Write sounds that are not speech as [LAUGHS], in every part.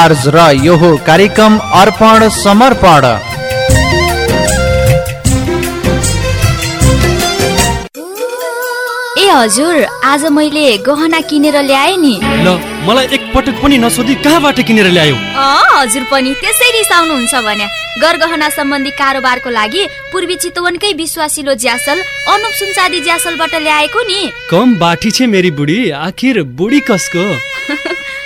Charge र यो हो कार्यक्रम अर्पण समर्पण ए हजुर आज मैले गहना किनेर ल्याएँ नि। ल मलाई एकपटक पनि नसोधी कहाँबाट किनेर ल्यायो? अँ हजुर पनि त्यसै रिसाउनुहुन्छ भने। गरगहना सम्बन्धी कारोबारको लागि पूर्वी चितवनकै विश्वासिलो ज्यासल अनुप सुनचादी ज्यासलबाट ल्याएको नि। कम बाठी छे मेरी बुढी आखिर बुढी कसको? [LAUGHS]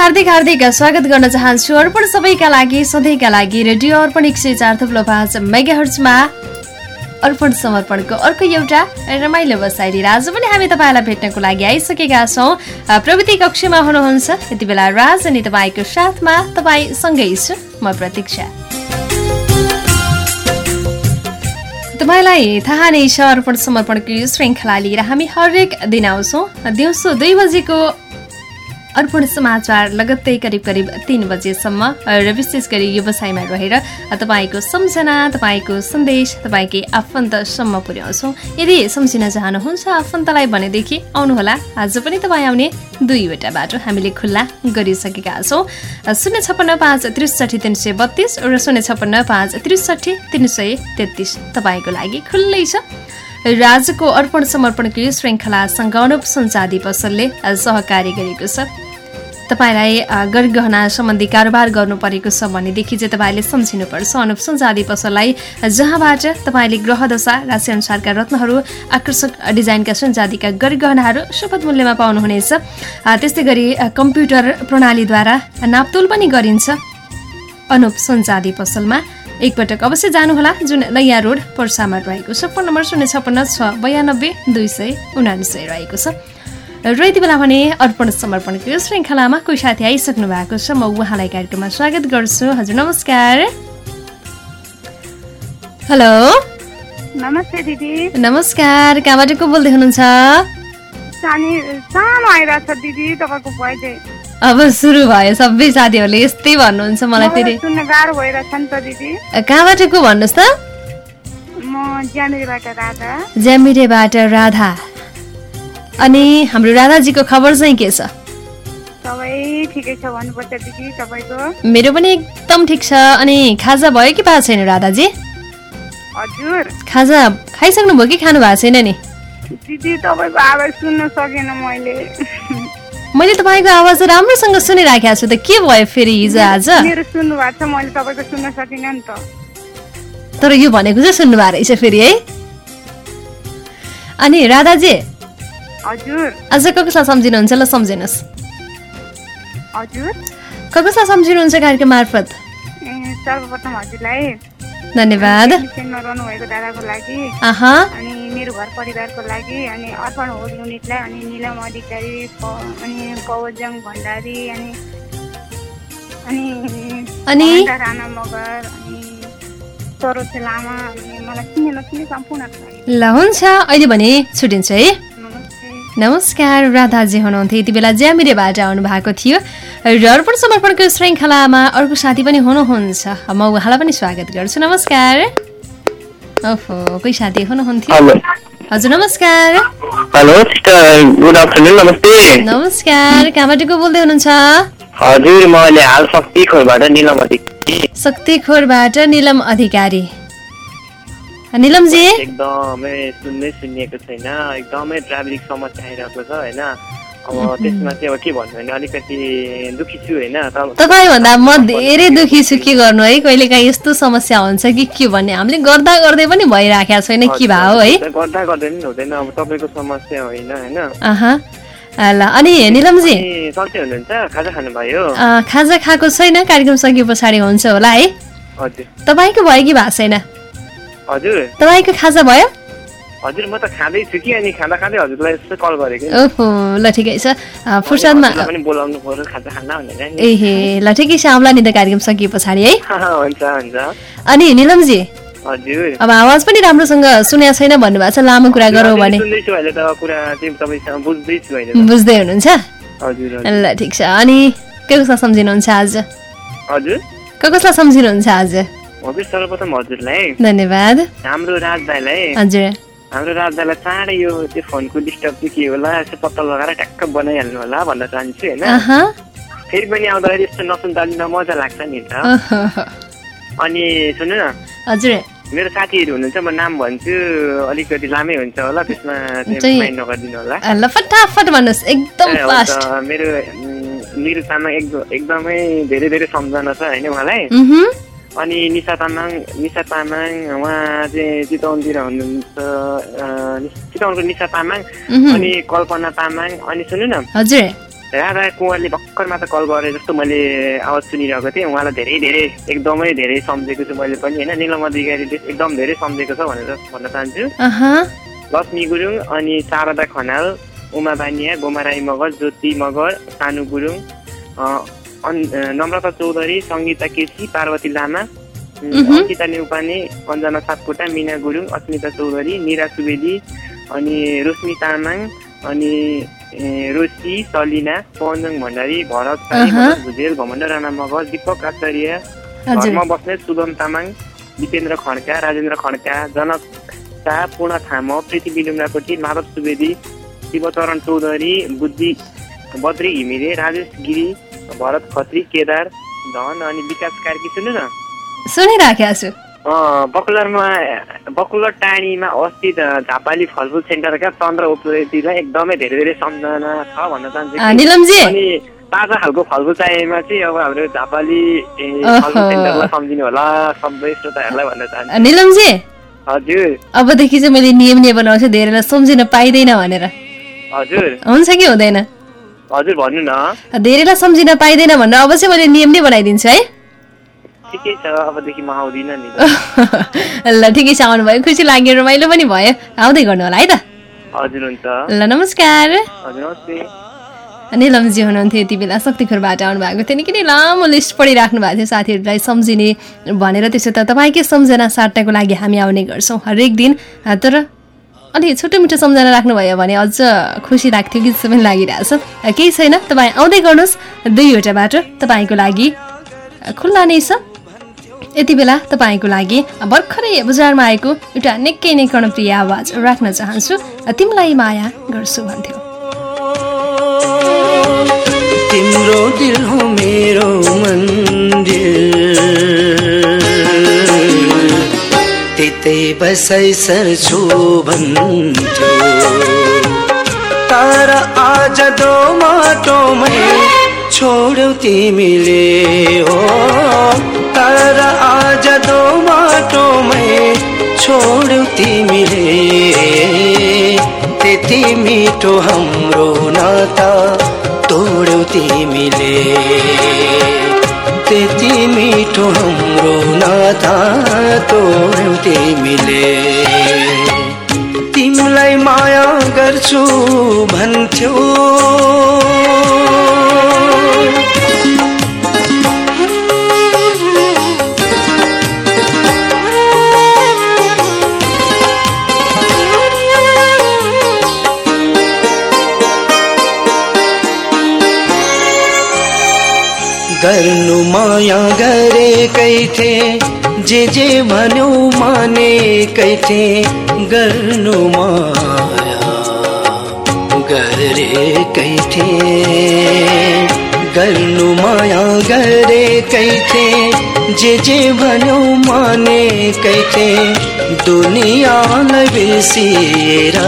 हार्दिक हार्दिक स्वागत गर्न चाहन्छु अर्पण सबैका लागि सधैँका लागि रेडियो अर्पण एक सय चार थुप्रो पाँच मेगा हर्चमा अर्पण समर्पणको अर्को एउटा रमाइलो बसाइ लिएर आज पनि हामी तपाईँलाई भेट्नको लागि आइसकेका छौँ। प्रविधि कक्षमा हुनुहुन्छ। यति बेला राज अनि तपाईँको साथमा तपाईँ सँगै छु। म प्रतीक्षा। तपाईँलाई थाहा नै छ अर्पण समर्पणको यो श्रृङ्खला लिएर हामी हरेक दिन आउँछौँ। दिउँसो दुई बजेको अर्पण समाचार लगत्तै करिब करिब तिन बजेसम्म र विशेष गरी व्यवसायमा रहेर तपाईँको सम्झना तपाईँको सन्देश तपाईँकै आफन्तसम्म पुर्याउँछौँ। यदि सम्झिन चाहनुहुन्छ आफन्तलाई भनेदेखि आउनुहोला आज पनि तपाईँ आउने दुईवटा बाटो हामीले खुल्ला गरिसकेका छौँ। शून्य छप्पन्न पाँच त्रिसठी तिन सय बत्तिस र शून्य छप्पन्न पाँच त्रिसठी तिन सय तेत्तिस तपाईँको लागि खुल्लै छ। राजको अर्पण समर्पणको यो श्रृङ्खलासँग अनुप सञ्चादी पसलले सहकारी गरेको छ। तपाईँलाई गरगहना सम्बन्धी कारोबार गर्नु परेको छ भनेदेखि चाहिँ तपाईँले सम्झिनुपर्छ। अनुप सञ्चादी पसललाई जहाँबाट तपाईँले ग्रहदशा राशिअनुसारका रत्नहरू आकर्षक डिजाइनका सञ्चादीका गरगहनाहरू सुपथ मूल्यमा पाउनुहुनेछ। त्यस्तै गरी कम्प्युटर प्रणालीद्वारा नापतोल पनि गरिन्छ। अनुप सञ्चादी पसलमा एकपटक अवश्य जानुहोला जुन नयाँ रोड पर्सामा रहेको छ। फोन नम्बर शून्य छप्पन्न छ बयानब्बे दुई सय उनासय रहेको छ। र यति बेला भने अर्पण समर्पणको यो श्रृङ्खलामा कोही साथी आइसक्नु भएको छ। म उहाँलाई कार्यक्रममा स्वागत गर्छु। हजुर नमस्कार। हेलो। नमस्ते दिदी। नमस्कार कहाँबाट को बोल्दै हुनुहुन्छ? दिदी अब सुरु भयो सबै साथीहरूले यस्तै भन्नुहुन्छ मलाई फेरि। कहाँबाट को भन्नुहोस् त? ज्यामिरीबाट राधा। अनि हाम्रो राधाजीको खबर चाहिँ के छ? मेरो पनि एकदम ठिक छ। अनि खाजा भयो कि भएको छैन राधाजी? हजुर। खाजा खाइसक्नुभयो कि खानु भएको छैन नि? मैले तपाईँको आवाज राम्रोसँग सुनिराखेको छु त के भयो फेरि हिजो आज? सुन्नु भएको सुन्न तर यो भनेको चाहिँ सुन्नुभएको रहेछ फेरि है? अनि राधाजी आज को कसलाई सम्झिनुहुन्छ? ल सम्झिनुहोस्। को कसलाई सम्झिनुहुन्छ कार्यक्रम मार्फत? सर्वप्रथम हजुरलाई। धन्यवाद। रहनुभएको दादाको लागि। अनि मेरो घर परिवारको लागि अनि अर्पण होल युनिटलाई अनि निलम अधिकारी अनि पवजङ भण्डारी अनि अनि राणा मगर अनि सरोज लामा अनि मलाई चिने नचिने सम्पूर्णको लागि। ल हुन्छ। अहिले भने छुट्टिन्छ है। नमस्कार राधाजी हुनुहुन्थ्यो। यति बेला ज्यामिरेबाट आउनु भएको थियो। र अर्पण समर्पणको श्रृङ्खलामा अर्को साथी पनि हुनुहुन्छ। म उहाँलाई पनि स्वागत गर्छु। नमस्कार। ओहो कोही साथी हुनुहुन्थ्यो? हजुर नमस्कार। हेलो गुड आफ्टरनुन नमस्ते। नमस्कार कहाँबाट को बोल्दै हुनुहुन्छ? हजुर म अहिले हाल शक्ति खोरबाट निलम अधिकारी। शक्तिखोरबाट निलम अधिकारी। निलमजी एकदमै सुन्दै सुनिएको छैन। एकदमै ट्राफिक समस्या आइरहेको छ होइन? अब त्यसमा चाहिँ अब के भन्नु भने अलिकति दुखी छु होइन? तपाईँभन्दा म धेरै दुखी छु के गर्नु है? कहिले काहीँ यस्तो समस्या हुन्छ कि के भन्ने? हामीले गर्दा गर्दै पनि भइराखेको छैन के भयो है गर्दा गर्दै पनि हुँदैन। अब तपाईँको समस्या होइन होइन? ल अनि निलमजी खाजा खानुभयो? खाजा खाएको छैन? कार्यक्रम सकिए पछाडि हुन्छ होला है? तपाईँको भयो कि भएको छैन? हजुर। तपाईँको खाजा भयो? हजुर म त खाँदैछु कि अनि खाँदा खाँदै हजुरलाई यस्तो कल गरेको। ओहो ल ठिकै छ। फुर्सदमा पनि बोलाउनु पर्यो खाजा खान भनेर एहे ल ठिकै छ आउँला नि त कार्यक्रम सकिए पछाडि है। [LAUGHS] हुन्छ हुन्छ। अनि निलमजी हजुर। अब आवाज पनि राम्रोसँग सुनेको छैन भन्नुभएको छ लामो कुरा गरौँ भने। बुझ्दै हुनुहुन्छ? ल ठिक छ। अनि के कसलाई सम्झिनुहुन्छ आज? हजुर। कसलाई सम्झिनुहुन्छ आज? हजुर सर्वप्रथम हजुरलाई धन्यवाद। हाम्रो राज दाईलाई हजुर। हाम्रो राज दाईलाई चाँडै यो त्यो फोनको डिस्टर्ब चाहिँ के होला? यसो पत्ता लगाएर ट्याक्क बनाइहाल्नु होला भन्न चाहन्छु होइन? फेरि पनि आउँदाखेरि यस्तो नसुन्दा पनि मजा लाग्छ नि त। अनि सुन्नु न। हजुर। मेरो साथीहरू हुनुहुन्छ म नाम भन्छु अलिकति लामै हुन्छ होला त्यसमा नगरिदिनु होला। एकदम मेरो उम्, निरु तामाङ एकदम धेरै धेरै सम्झना छ होइन उहाँलाई। अनि निशा तामाङ निशा तामाङ उहाँ चाहिँ चितवनतिर हुनुहुन्छ चितवनको निशा तामाङ। अनि कल्पना तामाङ अनि सुन्नु न। हजुर। राधा कुँवरले भर्खर मात्र कल गरे जस्तो मैले आवाज सुनिरहेको थिएँ। उहाँलाई धेरै धेरै एकदमै धेरै सम्झेको छु मैले पनि होइन? निलम अधिकारीले एकदम धेरै सम्झेको छ भनेर भन्न चाहन्छु। लक्ष्मी गुरुङ अनि शारदा खनाल उमा बानिया गोमा राई मगर ज्योति मगर सानु गुरुङ अन- नम्रता चौधरी सङ्गीता केसी पार्वती लामा। अङ्किता नेउपाने अञ्जना सापकोटा मिना गुरुङ अस्मिता चौधरी निरा सुवेदी अनि रोशनी तामाङ अनि रोशी सलिना पवनजङ भण्डारी भरत भुजेल घमण्ड राणा मगर दिपक आचार्य घरमा बस्ने सुगम तामाङ दिपेन्द्र खड्का राजेन्द्र खड्का जनक शाह पूर्ण थाम प्रीति बिलुङ्गाकोटी माधव सुवेदी शिवचरण चौधरी बुद्धि बद्री घिमिरे राजेश गिरी भरत खत्री केदार धन अनि विकास कार्की सुन्नु न? सुनिराखेको छु। बकुलरमा बकुलर टाढीमा अवस्थित झापाली फलफुल सेन्टरका चन्द्र उप्रेतीलाई एकदमै धेरै धेरै सम्झना छ भन्न चाहन्छु अनि ताजा खालको फलफुल चाहिएमा चाहिँ अब हाम्रो झापाली। फलफुल सेन्टरलाई सम्झिनु होला सबै श्रोताहरूलाई भन्न चाहन्छु। निलमजी। हजुर। अबदेखि चाहिँ मैले नियम नै बनाउँछु धेरैलाई सम्झिन पाइँदैन भनेर। हजुर। हुन्छ कि हुँदैन? हजुर भन्नु न। धेरैलाई सम्झिन पाइँदैन भनेर चाहिँ मैले नियम नै बनाइदिन्छु है। [LAUGHS] ल ठिकै छ आउनुभयो खुसी लाग्यो रमाइलो पनि भयो। आउँदै गर्नु होला है त। हजुर हुन्छ। ल नमस्कार। निलमजी हुनुहुन्थ्यो यति बेला। शक्तिखोरबाट आउनुभएको थियो निकै नै? लामो लिस्ट पढिराख्नु भएको थियो साथीहरूलाई सम्झिने भनेर। त्यसो त तपाईँकै सम्झना साट्नको लागि हामी आउने गर्छौँ हरेक दिन। तर अलि छोटो मिठो सम्झना राख्नुभयो भने अझ खुसी लाग्थ्यो जस्तो पनि लागिरहेछ केही छैन तपाईँ आउँदै गर्नुहोस्। दुईवटा बाटो तपाईँको लागि खुल्ला नै छ। यति बेला तपाईँको लागि भर्खरै बजारमा आएको एउटा निकै नै कर्णप्रिय आवाज राख्न चाहन्छु। तिमीलाई माया गर्छु भन्थ्यो। तिम्रो दिल हो मेरो मन्दिर। त्यतै बसाइ सर्छु भन्थ्यो तर आज दो माटोमै छोड्यौ तिमीले हो। तर आज दो माटोमै छोड्यौ तिमीले त्यति मिठो हाम्रो नाता तोड्यौ तिमीले त्यति मिठो हाम्रो नाता तोड्यौ तिमीले तिमीलाई माया गर्छु भन्थ्यो। गर्नु माया गरेकै थिए। जे जे भन्यो मानेकै थिए। गर्नु माया गरेकै थिए। गर्नु माया गरेकै थिए। जे जे भन्यो मानेकै थिए। दुनियाँलाई बिर्सिएर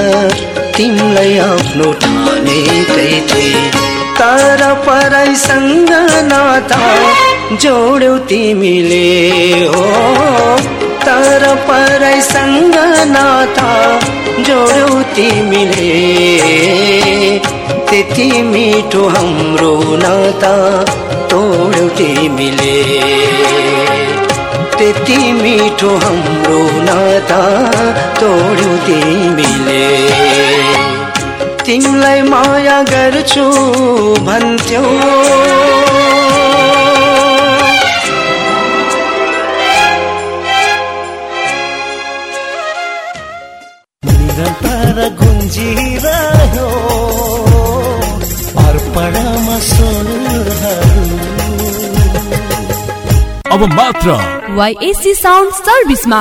तिमीलाई आफ्नो ठानेकै थिए। तर पराइसँग नाता जोड्यौ तिमीले हो। तर पराइसँग नाता जोड्यौ तिमीले। त्यति मिठो हाम्रो नाता तोड्यौ तिमीले। त्यति मिठो हाम्रो नाता तोड्यौ तिमीले। तिमीलाई माया गर्छु भन्थ्यौ। निरन्तर गुन्जिरह्यो अर्पणमा स्वरहरू अब मात्र YSC sound सर्भिसमा।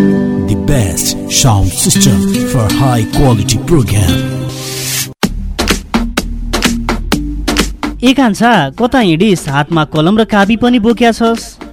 Best sound system for high quality program. ए कता हिँडिस हातमा कलम र काबी पनि बोक्या छस्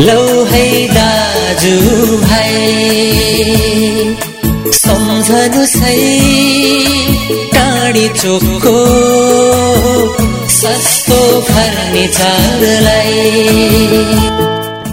लौ है दाजु भाइ सम्झनु सही टाढी चोकको सस्तो फर्निचरलाई।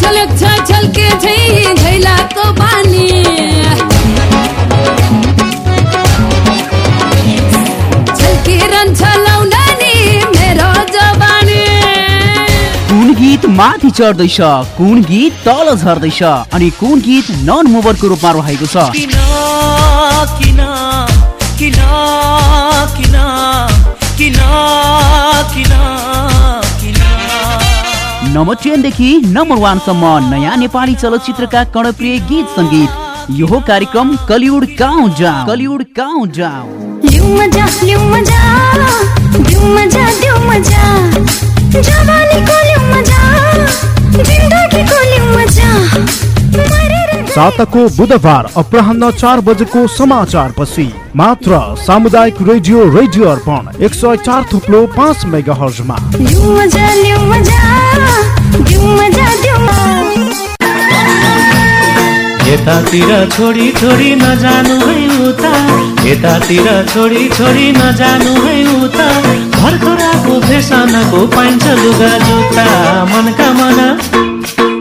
सस्तो फर्निचरलाई झलक झलक पानी नि मेरो जवानी। कुन गीत माथि चढ्दैछ? कुन गीत तल झर्दैछ? अनि कुन गीत नन मुभरको रूपमा रहेको छ? किन किन किन किन किन नम्बर टेनदेखि नम्बर वानसम्म नयाँ नेपाली चलचित्रका कर्णप्रिय गीत सङ्गीत। यो कार्यक्रम Kollywood countdown Kollywood down लिउ मजा साताको बुधबार अपराह्न चार बजेको समाचार पछि मात्र सामुदायिक रेडियो रेडियो अर्पण एक सय चार थुप्लो पाँच मेगा हर्जमा यतातिर छोडी छोडी नजानु है उता यतातिर छोडी छोडी नजानु है उता भर्खराको फेसनको पाइन्छ लुगा जुत्ता मनका मना।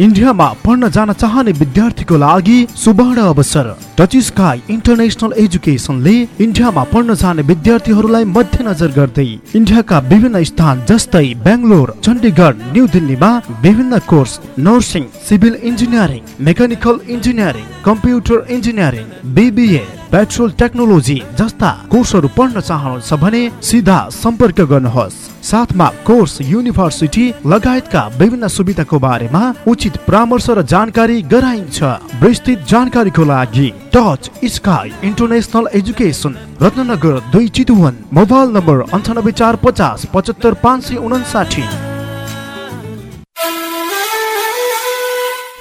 इन्डियामा पढ्न जान चाहने विद्यार्थीको लागि सुवर्ण अवसर। टच स्काई इन्टरनेसनल एजुकेसनले इन्डियामा पढ्न जाने विद्यार्थीहरूलाई मध्यनजर गर्दै इन्डियाका विभिन्न स्थान जस्तै बेङ्गलोर चण्डीगढ न्यू दिल्लीमा विभिन्न course nursing civil engineering mechanical engineering computer engineering BBA petrol technology जस्ता कोर्सहरू पढ्न चाहनुहुन्छ भने सिधा सम्पर्क गर्नुहोस्। साथमा कोर्स युनिभर्सिटी लगायतका विभिन्न सुविधाको बारेमा उचित परामर्श र जानकारी गराइन्छ। विस्तृत जानकारीको लागि touch sky international education Ratnanagar दुई चितवन मोबाइल नम्बर अन्ठानब्बे चार पचास पचहत्तर पाँच सय उनासाठी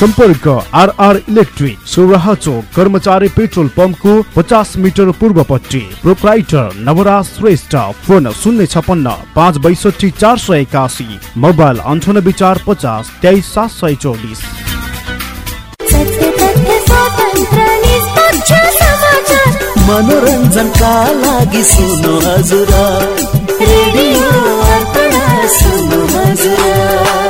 सम्पर्क आरआर इलेक्ट्रिक सौराहा चोक कर्मचारी पेट्रोल पम्पको पचास मिटर पूर्वपट्टि। प्रोप्राइटर नवराज श्रेष्ठ फोन शून्य छपन्न पाँच बैसठी चार सय एकासी मोबाइल अन्ठानब्बे चार पचास तेइस सात सय चौबिस। मनोरञ्जनका लागि सुन्नु हजुर। रेडियो अर्पण सुन्नु हजुर।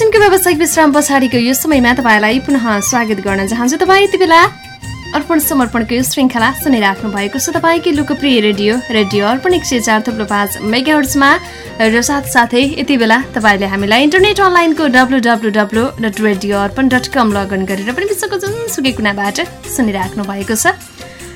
एक किसिमको व्यावसायिक विश्राम पछाडिको यो समयमा तपाईँलाई पुनः स्वागत गर्न चाहन्छु। तपाईँ यति बेला अर्पण समर्पणको यो श्रृङ्खला सुनिराख्नु भएको छ। तपाईँकै लोकप्रिय रेडियो रेडियो अर्पण एक सय चार थुप्रो पाँच मेगाहर्समा र साथसाथै यति बेला तपाईँले हामीलाई इन्टरनेट अनलाइनको W W W dot radio Arpan dot com login गरेर पनि विश्वको जुनसुकै कुनाबाट सुनिराख्नु भएको छ।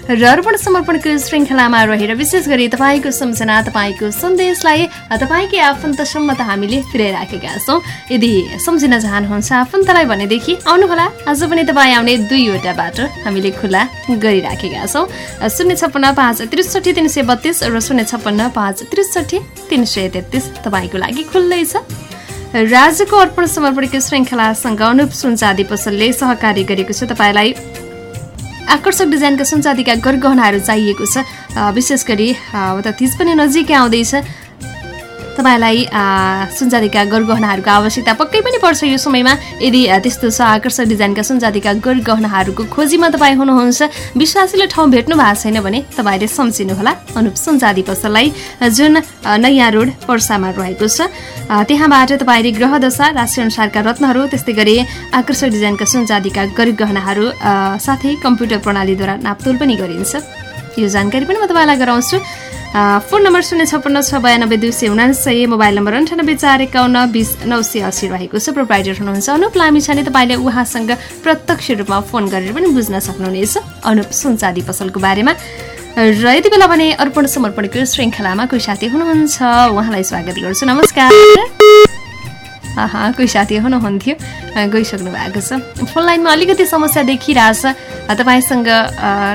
र अर्पण समर्पणको श्रृङ्खलामा रहेर विशेष गरी तपाईँको सम्झना तपाईँको सन्देशलाई तपाईँकै आफन्तसम्म त हामीले पुर्याइराखेका छौँ। यदि सम्झिन चाहनुहुन्छ आफन्तलाई भनेदेखि आउनुहोला। आज पनि तपाईँ आउने दुईवटा बाटो हामीले खुला गरिराखेका छौँ। शून्य छप्पन्न पाँच त्रिसठी तिन सय बत्तिस र शून्य छप्पन्न पाँच त्रिसठी तिन सय तेत्तिस तपाईँको लागि खुल्लै छ। राज्यको अर्पण समर्पणको श्रृङ्खलासँग अनुप सुनचादी पसलले सहकारी गरेको छ। तपाईँलाई आकर्षक डिजाइनका सुनचाँदीका गरगहनाहरू चाहिएको छ। विशेष गरी उता तिज पनि नजिकै आउँदैछ। तपाईँलाई अ, सुनचाँदीका गरगहनाहरूको आवश्यकता पक्कै पनि पर्छ यो समयमा। यदि त्यस्तो छ आकर्षक डिजाइनका सुनचाँदीका गरगहनाहरूको खोजीमा तपाईँ हुनुहुन्छ विश्वासिलो ठाउँ भेट्नु भएको छैन भने तपाईँले सम्झिनुहोला। अनुप सुनचाँदी पसललाई जुन नयाँ रोड पर्सामा रहेको छ त्यहाँबाट तपाईँले ग्रह दशा राशिअनुसारका रत्नहरू त्यस्तै गरी आकर्षक डिजाइनका सुनचाँदीका गरगहनाहरू साथै कम्प्युटर प्रणालीद्वारा नापतोल पनि गरिन्छ। यो जानकारी पनि म तपाईँलाई गराउँछु। फोन नम्बर शून्य छप्पन्न छ बयानब्बे दुई सय उनासय मोबाइल नम्बर अन्ठानब्बे चार एकाउन्न बिस नौ सय असी रहेको छ प्रोभाइडर हुनुहुन्छ अनुप लामी तपाईँले उहाँसँग प्रत्यक्ष रूपमा फोन गरेर पनि बुझ्न सक्नुहुनेछ। अनुप सुनचाँदी पसलको बारेमा। र यति बेला भने अर्पण समर्पणको श्रृङ्खलामा कोही साथी हुनुहुन्छ? उहाँलाई स्वागत गर्छु। नमस्कार। कोही साथी हुनुहुन्थ्यो? गइसक्नु भएको छ। फोन लाइनमा अलिकति समस्या देखिरहेछ। तपाईँसँग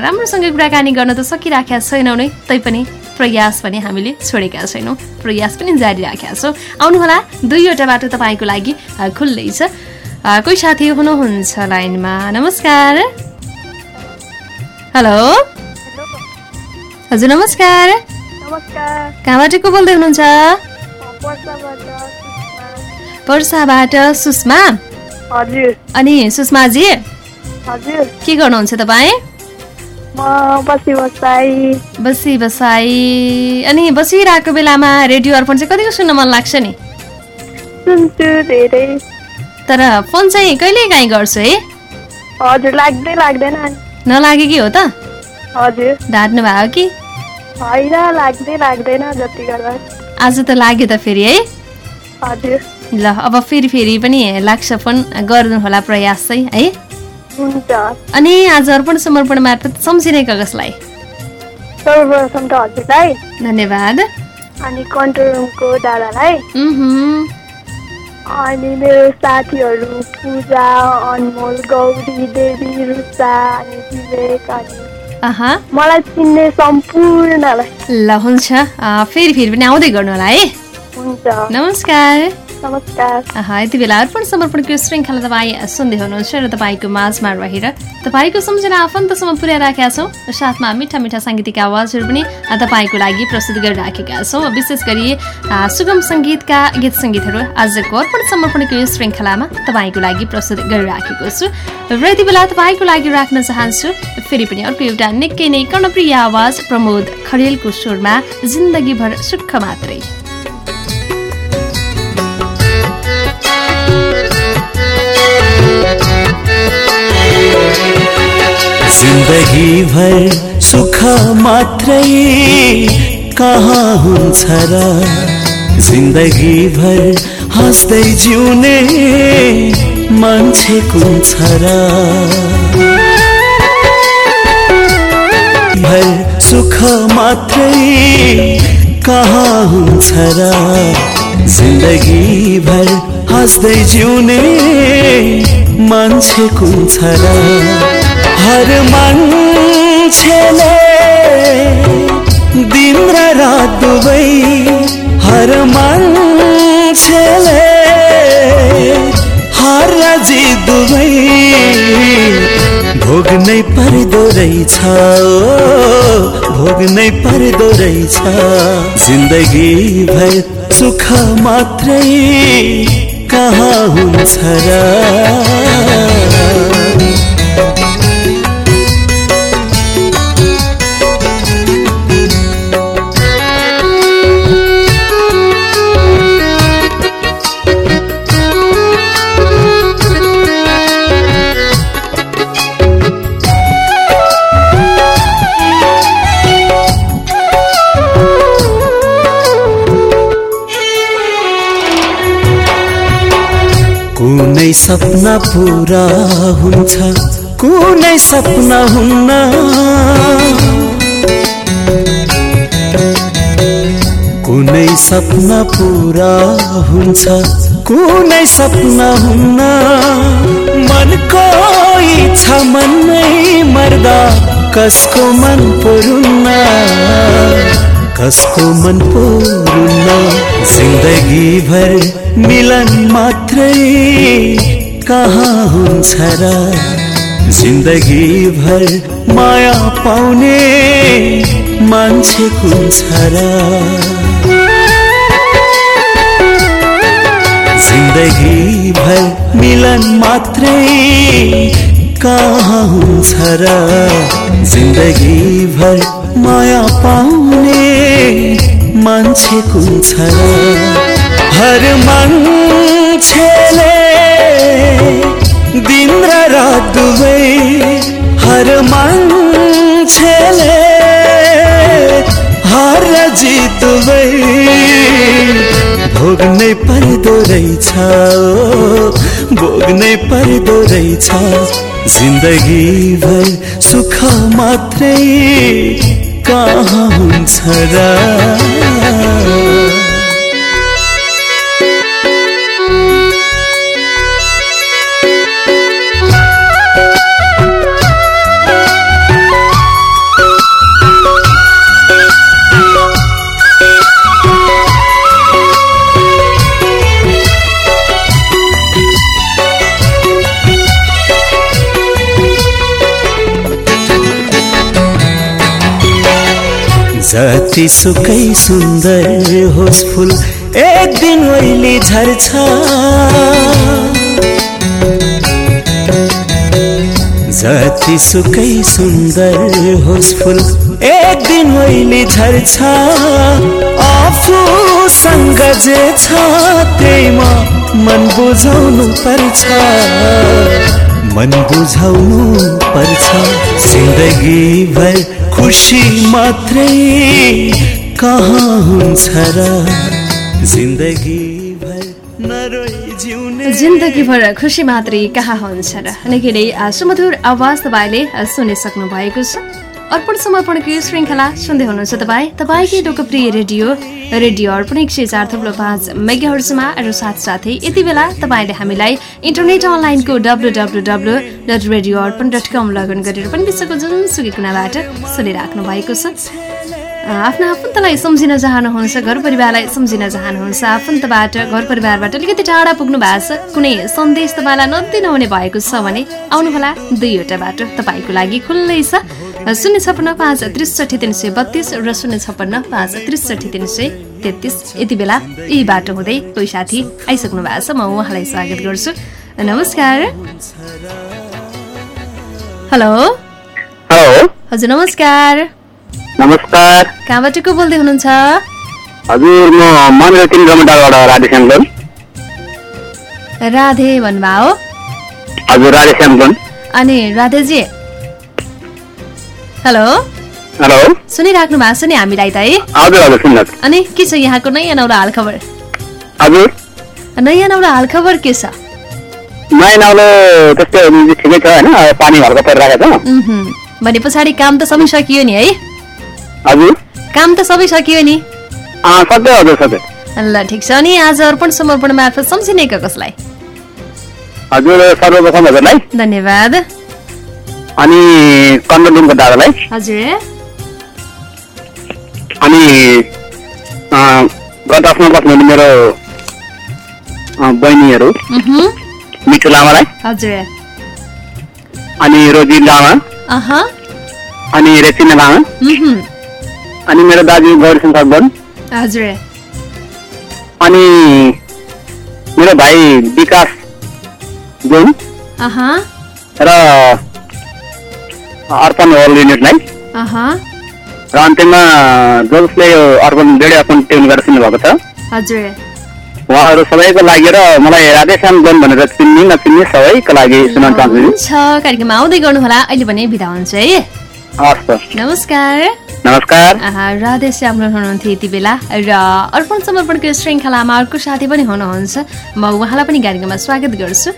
राम्रोसँग कुराकानी गर्न त सकिराखेका छैनौँ नै। तैपनि प्रयास पनि हामीले छोडेका छैनौँ। प्रयास पनि जारी राखेका छौँ। आउनुहोला दुईवटा बाटो तपाईँको लागि खुल्लै छ। कोही साथी हुनुहुन्छ लाइनमा? नमस्कार। हेलो। हजुर नमस्कार। कहाँबाट को बोल्दै हुनुहुन्छ? पर्साबाट सुषमा। अनि सुषमाजी? के गर्नुहुन्छ तपाईँ? बसी बसाई। बसी बसाई। अनि बसिरहेको बेलामा रेडियो अर्पण चाहिँ कतिको सुन्न मन लाग्छ नि? सुन्छु धेरै। तर फोन चाहिँ कहिले काहीँ गर्छु है? हजुर लाग्दै लाग्दैन। नलागे कि हो त? हजुर। ढाँट्नु भएको कि? होइन लाग्दै लाग्दैन जति गर्दा। आज त लाग्यो त फेरि है? हजुर। ल अब फेरि फेरि पनि लाग्छ फोन। गर्नु होला प्रयास चाहिँ है? अनि आज अर्पण समर्पण मार्फत सम्झिने कसलाई? सर्वप्रथम त हजुरलाई। धन्यवाद। अनि कन्ट्रोल रुमको दादालाई। अनि मेरो साथीहरू पूजा अनमोल गौरी देवी रुचा अनि विवेक अनि मलाई चिन्ने सम्पूर्णलाई। ल हुन्छ। फेरि फेरि पनि आउँदै गर्नु होला है। हुन्छ। नमस्कार। यति बेला अर्पण समर्पणको श्रृङ्खला तपाईँ सुन्दै हुनुहुन्छ र तपाईँको माझमा रहेर तपाईँको सम्झना आफन्तसम्म पुर्याइराखेका छौँ साथमा मिठा मिठा साङ्गीतिक आवाजहरू पनि तपाईँको लागि प्रस्तुत गरिराखेका छौँ। विशेष गरी सुगम सङ्गीतका गीत सङ्गीतहरू आजको अर्पण समर्पणको यो श्रृङ्खलामा तपाईँको लागि प्रस्तुत गरिराखेको छु। र यति बेला तपाईँको लागि राख्न चाहन्छु फेरि पनि अर्को एउटा निकै नै कर्णप्रिय आवाज प्रमोद खरेलको स्वरमा जिन्दगीभर सुख मात्रै। जिन्दगी भर सुख मात्रै कहाँ हुन्छ र? जिन्दगी भर हाँस्दै जिउने मान्छे कुन छ र? भर सुख मात्रै कहाँ हुन्छ र? जिन्दगी भर हाँस्दै जिउने मान्छे कुन छ र? हर मान्छेले दिन रात दुवै हर मान्छेले हार र जित दुवै भोग्नै पर्दो रहेछ भोग्नै पर्दो रहेछ जिन्दगी भर सुख मात्रै कहाँ हुन्छ र? कुनै सपना पुरा हुन्छ कुनै सपना हुन्न। कुनै सपना पुरा हुन्छ कुनै सपना हुन्न। मनको इच्छा मनै मर्दा कसको मन पुरुन्न। कसको मन पुरुन्न? जिन्दगी भर मिलन मात्रै कहाँ हुन्छ र? जिन्दगी भर माया पाउने मान्छे छ र? जिन्दगी भर मिलन मात्रै कहाँ हुन्छ र? जिन्दगी भर माया पाउने मान्छे कुन छ हर मान्छेले दिन र रात दुवै हर मान्छेले हार र जित दुवै भोग्नै पर्दो रहेछ भोग्नै पर्दो रहेछ। जिन्दगी भर सुख मात्रै कहाँ हुन्छ र जति सुकै सुन्दर होस् फुल एक दिन ओइली झर्छ। जति सुकै सुन्दर होस् फुल एक दिन ओइली झर्छ। आफूसँग जे छ त्यहीमा मन बुझाउनु पर्छ। मन बुझाउनु पर्छ। जिन्दगी भर खुसी मात्रै कहाँ हुन्छ र? जिन्दगी जिन्दगीभर खुसी मात्रै कहाँ हुन्छ र? निकै नै सुमधुर आवाज तपाईँले सुनिसक्नु भएको छ। अर्पण समर्पणको यो श्रृङ्खला सुन्दै हुनुहुन्छ तपाईँ। तपाईँकै लोकप्रिय रेडियो रेडियो अर्पण एक सय चार थुप्रो पाँच मेगाहर्समा र साथसाथै यति बेला तपाईँले हामीलाई इन्टरनेट अनलाइनको W W W dot radio Arpan dot com login गरेर पनि विश्वको जुनसुकै कुनाबाट सुनिराख्नु भएको छ। आफ्नो आफन्तलाई सम्झिन चाहनुहुन्छ घर परिवारलाई सम्झिन चाहनुहुन्छ आफन्तबाट घर परिवारबाट अलिकति टाढा पुग्नु भएको छ कुनै सन्देश तपाईँलाई नदिन हुने भएको छ भने आउनुहोला दुईवटा बाटो तपाईँको लागि खुल्लै छ। शून्य छप्पन्न पाँच त्रिसठी तिन सय बत्तिस र शून्य छप्पन्न पाँच त्रिसठी तिन सय तेत्तिस। यति बेला यही बाटो हुँदै कोही साथी आइसक्नु भएको छ म उहाँलाई स्वागत गर्छु। नमस्कार। हेलो। हेलो। हजुर नमस्कार। नमस्कार। कहाँबाट को बोल्दै हुनुहुन्छ? हजुर म राधे भन्नुभयो। हजुर राधे श्यामलोन अनि राधेजी? हेलो। हेलो। सुनिराख्नु भएको छ नि हामीलाई त है हजुर हजुर सुन्नुहोस् अनि के छ यहाँको नयाँ नौलो हालखबर? हजुर। नयाँ नौलो हालखबर के छ? नयाँ नौलो त्यस्तै ठिकै छ होइन? पानी हल्का परिरहेको छ। भने पछाडि काम त सबै सकियो नि है। हजुर। काम त सबै सकियो नि ल ठिक छ अनि आज अर्पण समर्पण मार्फत सम्झिने कसलाई? हजुर सर्वप्रथम हजुरलाई। धन्यवाद। अनि कन्डोलिङको दादालाई। हजुर। अनि आफ्मा बस्नुहुने मेरो बहिनीहरू। मिठु लामालाई। हजुर। अनि रोजी लामा। अनि रेसिना लामा। अनि मेरो दाजु गौरीशङ्कर बन। हजुर। अनि मेरो भाइ विकास अह। र अर्पण होल युनिटलाई अह। र अन्त्यमा जसले यो अर्पण रेडियो अर्पण ट्युन गरेर सुन्नुभएको छ। हजुर। उहाँहरू सबैको लागि र मलाई राधेश्याम जोन भनेर चिन्ने नचिन्ने सबैको लागि सुनाउन चाहन्छु हुन्छ कार्यक्रममा आउँदै गर्नुहोला। अहिले भने बिदा हुन्छ है। नमस्कार। नमस्कार। राधे श्याम हुनुहुन्थ्यो यति बेला। र अर्पण समर्पणको श्रृङ्खलामा अर्को साथी पनि हुनुहुन्छ। म उहाँलाई पनि कार्यक्रममा स्वागत गर्छु।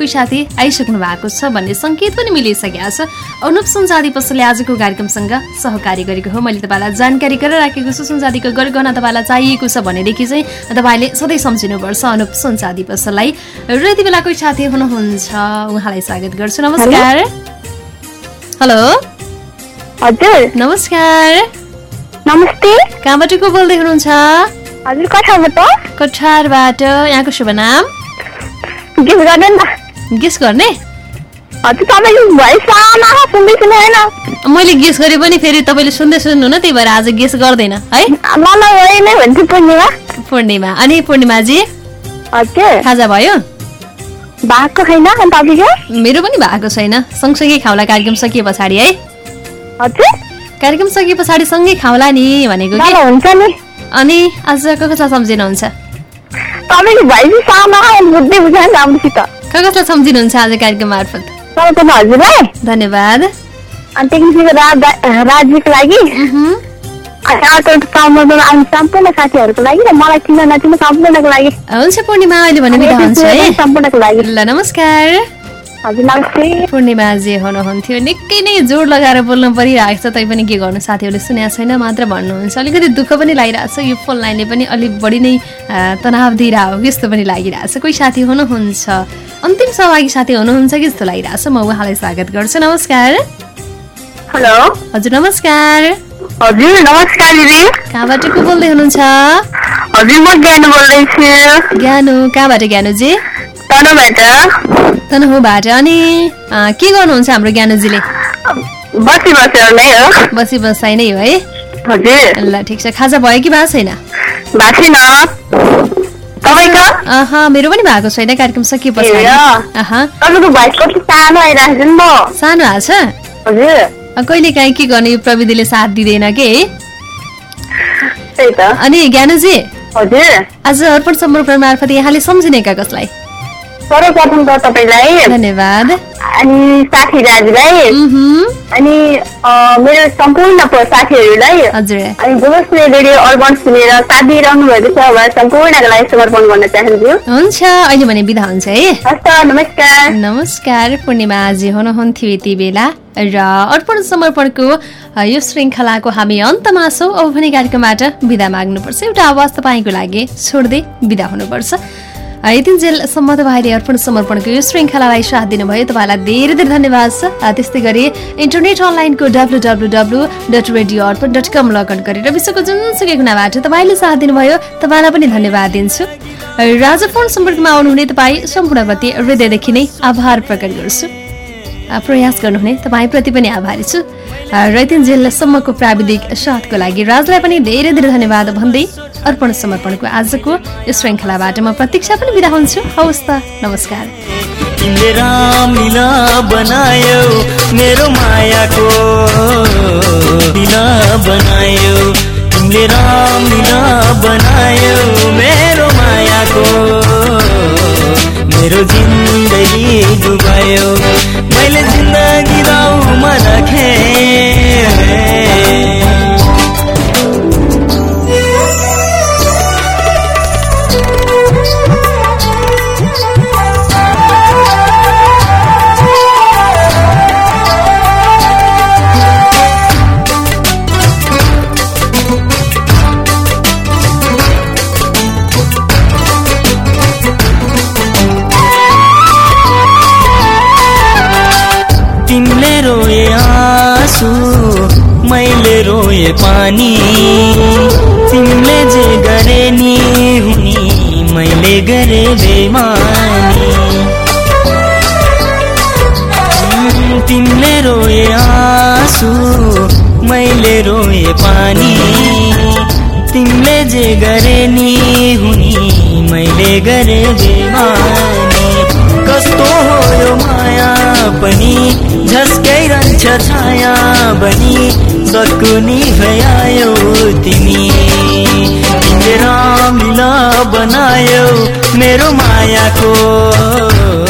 कोही साथी आइसक्नु भएको छ भन्ने सङ्केत पनि मिलिसकेको छ। अनुप सुनजादी पसलले आजको कार्यक्रमसँग सहकारी गरेको हो। मैले तपाईँलाई जानकारी गरेर राखेको छु। सुनजादीको गरगहना तपाईँलाई चाहिएको छ भनेदेखि चाहिँ तपाईँले सधैँ सम्झिनुपर्छ अनुप सुनजादी पसललाई। र यति बेला कोही साथी हुनुहुन्छ उहाँलाई स्वागत गर्छु। नमस्कार। हेलो। हजुर। नमस्कार। नमस्ते। कहाँबाट को बोल्दै हुनुहुन्छ? हजुर कठाबाट कठारबाट। यहाँको शुभ नाम? गेस गर्ने? मैले गेस गरे पनि फेरि तपाईँले सुन्दै सुन्नु न त्यही भएर आज गेस गर्दैन है? पूर्णिमा। अनि पूर्णिमाजी? खाजा भयो? भएको छैन मेरो पनि भएको छैन। सँगसँगै खाउला कार्यक्रम सकिए पछाडि है? कार्यक्रम सकिए पछाडि सँगै खाउला नि भनेको अनि आज कसलाई सम्झिनुहुन्छ? कसलाई सम्झिनुहुन्छ आज कार्यक्रम मार्फत? हजुरलाई? धन्यवाद। राज्यको लागि? सम्पूर्ण साथीहरूको लागि र मलाई चिन्न नचिन्न सम्पूर्णको लागि। हुन्छ पूर्णिमा अहिले भने बिदा हुन्छ है। सम्पूर्णको लागि। ल नमस्कार। पूर्णिमाजी हुनुहुन्थ्यो निकै नै जोड लगाएर बोल्नु परिरहेको छ। तैपनि के गर्नु? साथीहरूले सुनेको छैन मात्र भन्नुहुन्छ। अलिकति दुःख पनि लागिरहेको छ। यो फोन लाइनले पनि अलिक बढी नै तनाव दिइरहेको जस्तो पनि लागिरहेको छ। कोही साथी हुनुहुन्छ? अन्तिम सहभागी साथी हुनुहुन्छ कि जस्तो लागिरहेको छ? म उहाँलाई स्वागत गर्छु। नमस्कार। हेलो। हजुर नमस्कार। हजुर नमस्कार दिदी। कहाँबाट को बोल्दै हुनुहुन्छ? हजुर म ज्ञान बोल्दैछु ज्ञानु कहाँबाट ज्ञानुजी? तनहुबाट अनि के गर्नुहुन्छ हाम्रो ज्ञानुजीले? बसी बसेर नै हो। बसी बसाइ नै हो है? हजुर। ल ठिक छ। खाजा भयो कि भएको छैन? भएको छैन मेरो पनि भएको छैन। कार्यक्रम सकिए पछाडि ए, अँ। अह। तपाईँको भोइस कति सानो आइरहेको छ नि म? सानो आएको छ हजुर कहिले काहीँ के गर्ने? यो प्रविधिले साथ दिँदैन के? अनि ज्ञानुजी? हजुर। आज अर्पण समर्पण मार्फत यहाँले सम्झिनेका कसलाई? सर्वप्रथम त तपाईँलाई। धन्यवाद। अनि साथी दाजुलाई अनि मेरो सम्पूर्ण साथीहरूलाई। अनि गोस्ने रेडियो अर्बन सुनेर साथ दिइरहनु भएको छ उहाँ सम्पूर्णको लागि समर्पण गर्न चाहन्छु। हुन्छ। अहिले भने बिदा हुन्छ है। हस् त नमस्कार। नमस्कार। पूर्णिमा आजी हुनुहुन्थ्यो यति बेला। र अर्पण समर्पणको यो श्रृङ्खलाको हामी अन्तमा छौँ। अब भने कार्यक्रमबाट बिदा माग्नुपर्छ। एउटा आवाज तपाईँको लागि। छोड्दै बिदा हुनुपर्छ। यतिन्जेलसम्म तपाईँले अर्पण समर्पणको यो श्रृङ्खलालाई साथ दिनुभयो तपाईँलाई धेरै धेरै धन्यवाद छ त्यस्तै गरी इन्टरनेट अनलाइनको W W W dot radio Arpan dot com login गरेर विश्वको जुनसुकै कुनाबाट तपाईँले साथ दिनुभयो तपाईँलाई पनि धन्यवाद दिन्छु र आज फोन सम्पर्कमा आउनुहुने तपाईँ सम्पूर्णप्रति हृदयदेखि नै आभार प्रकट गर्छु प्रयास गर्नुहुने तपाईँप्रति पनि आभारी छु। र जेलसम्मको प्राविधिक साथको लागि राजलाई पनि धेरै धेरै धन्यवाद भन्दै अर्पण समर्पणको आजको यो श्रृङ्खलाबाट म प्रतीक्षा पनि बिदा हुन्छु। हवस् त नमस्कार। मेरो जिन्दगी डुबायो। मैले जिन्दगी पानी। तिमीले जे गरे नि हुनी मैले गरे बेमानी। तिमीले रोए आँसु मैले रोए पानी। तिमीले जे गरे नि हुनी मैले गरे बेमानी। कस्तो हो यो माया? पनि झस्काइरहन्छ छाया बनी सकुनी भयायो तिमी। तिमीले रामलीला बनायो मेरो मायाको।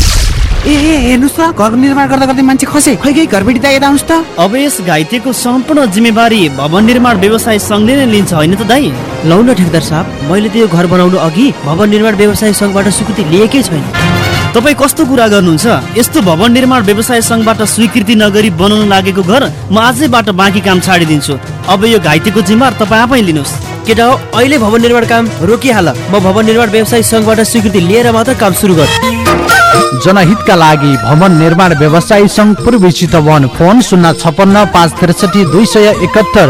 ए ए हेर्नुहोस् त घर निर्माण गर्दा गर्दै मान्छे खसे। खै खै घर बेटी यता आउनुहोस् त। अब यस घाइतेको सम्पूर्ण जिम्मेवारी भवन निर्माण व्यवसाय सङ्घले नै लिन्छ होइन त दाई? लौ न ठेकदार साहब मैले त यो घर बनाउनु अघि भवन निर्माण व्यवसाय सङ्घबाट स्वीकृति लिएकै छैन। तपाईँ कस्तो कुरा गर्नुहुन्छ? यस्तो भवन निर्माण व्यवसाय सङ्घबाट स्वीकृति नगरी बनाउन लागेको घर म आजैबाट बाँकी काम छाडिदिन्छु। अब यो घाइतेको जिम्मेवार तपाईँ आफै लिनुहोस्। केटा हो अहिले भवन निर्माण काम रोकिहाल। म भवन निर्माण व्यवसाय सङ्घबाट स्वीकृति लिएर मात्र काम सुरु गर्छु जनहितका लागि भवन निर्माण व्यवसायी सङ्घ पूर्वी चितवन फोन शून्य छपन्न पाँच त्रिसठी दुई सय एकात्तर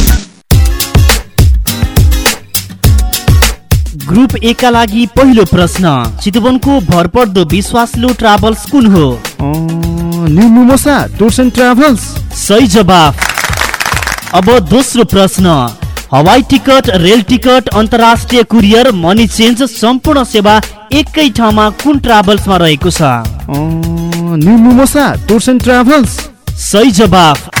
ग्रुप ए का लागि पहिलो प्रश्न चितवनको भरपर्दो विश्वासिलो ट्राभल्स कुन हो? New Mimosa tours and travels. सही जवाफ। अब दोस्रो प्रश्न हवाई टिकट रेल टिकट अन्तर्राष्ट्रिय कुरियर मनी चेन्ज सम्पूर्ण सेवा एकै ठाउँमा कुन ट्राभल्समा रहेको छ? New Mimosa tours and travels. सही जवाफ।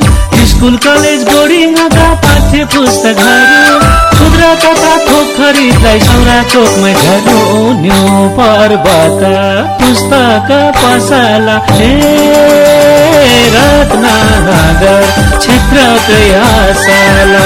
स्कुल कलेज बोर्डिङका पाठ्य पुस्तकहरू। खुद्रा तथा थोक खरिदलाई सौरा चोकमै झर्नु न्यु पर्वत। पुस्तक पसला हे रत्नगर क्षेत्र प्रयासला।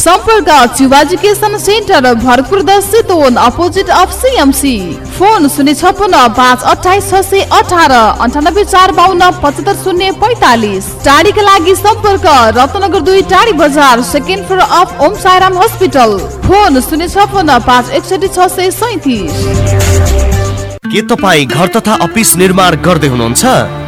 सम्पर्क चिवा सेन्टर भरतपुर दस Chitwan opposite of CMC phone शून्य छपन्न पाँच अठाइस छ सय अठार अन्ठानब्बे चार बाहन्न पचहत्तर शून्य पैतालिस टाढीका लागि सम्पर्क रत्नगर दुई टाढी बजार second floor of Om Sairam hospital phone शून्य छपन्न पाँच एकसठी छ सय सैतिस के तपाईँ घर तथा अफिस निर्माण गर्दै हुनुहुन्छ?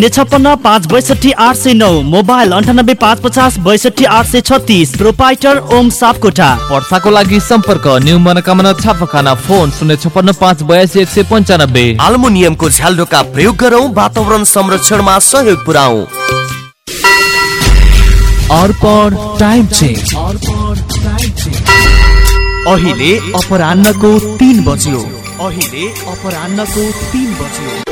शून्य छप्पन्न पाँच बैसठी आठ सय नौ मोबाइल अन्ठानब्बे पाँच पचास बैसठी आठ सय छत्तिस प्रोपाइटर ओम सापकोटा। वर्षाको लागि सम्पर्क न्यू मनोकामना छापाखाना फोन शून्य छपन्न पाँच बयासी एक सय पन्चानब्बे। आल्मुनियमको झ्यालडोका प्रयोग गरौँ वातावरण संरक्षणमा सहयोग पुऱ्याउ अर्पण टाइम चेन्ज। अहिले अपरान्नको तिन बज्यो। अहिले अपरान्नको तिन बज्यो।